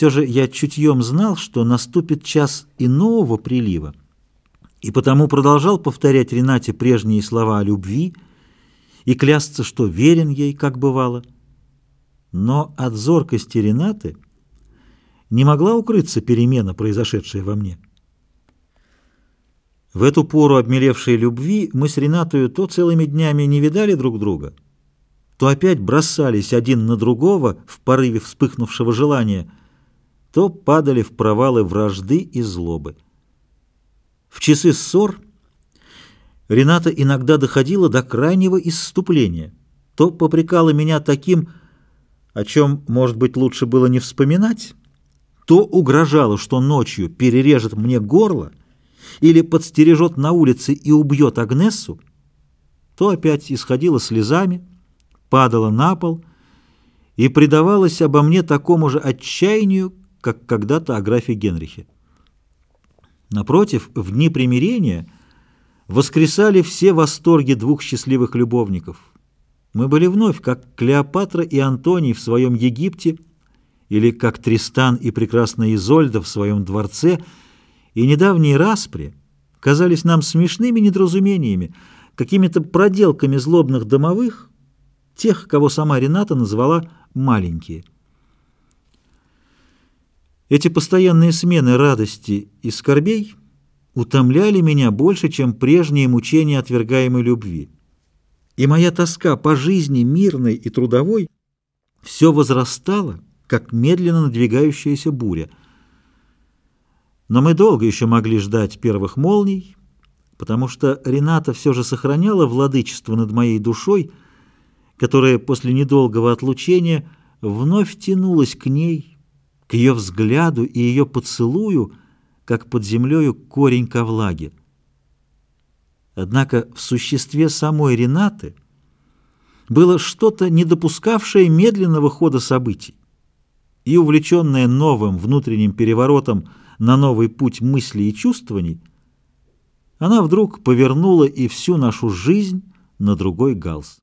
Все же я чутьем знал, что наступит час иного прилива, и потому продолжал повторять Ренате прежние слова о любви и клясться, что верен ей, как бывало. Но от зоркости Ренаты не могла укрыться перемена, произошедшая во мне. В эту пору обмелевшей любви мы с Ренатою то целыми днями не видали друг друга, то опять бросались один на другого в порыве вспыхнувшего желания, то падали в провалы вражды и злобы. В часы ссор Рената иногда доходила до крайнего исступления, то попрекала меня таким, о чем, может быть, лучше было не вспоминать, то угрожала, что ночью перережет мне горло, или подстережет на улице и убьет Агнессу, то опять исходила слезами, падала на пол и предавалась обо мне такому же отчаянию, как когда-то о графе Генрихе. Напротив, в дни примирения воскресали все восторги двух счастливых любовников. Мы были вновь, как Клеопатра и Антоний в своем Египте, или как Тристан и прекрасная Изольда в своем дворце – и недавние распри казались нам смешными недоразумениями, какими-то проделками злобных домовых, тех, кого сама Рената назвала «маленькие». Эти постоянные смены радости и скорбей утомляли меня больше, чем прежние мучения отвергаемой любви. И моя тоска по жизни мирной и трудовой все возрастала, как медленно надвигающаяся буря — но мы долго еще могли ждать первых молний, потому что Рената все же сохраняла владычество над моей душой, которая после недолгого отлучения вновь тянулась к ней, к ее взгляду и ее поцелую, как под землею корень ко влаге. Однако в существе самой Ренаты было что-то, не допускавшее медленного хода событий, и увлеченное новым внутренним переворотом на новый путь мыслей и чувствований, она вдруг повернула и всю нашу жизнь на другой галс.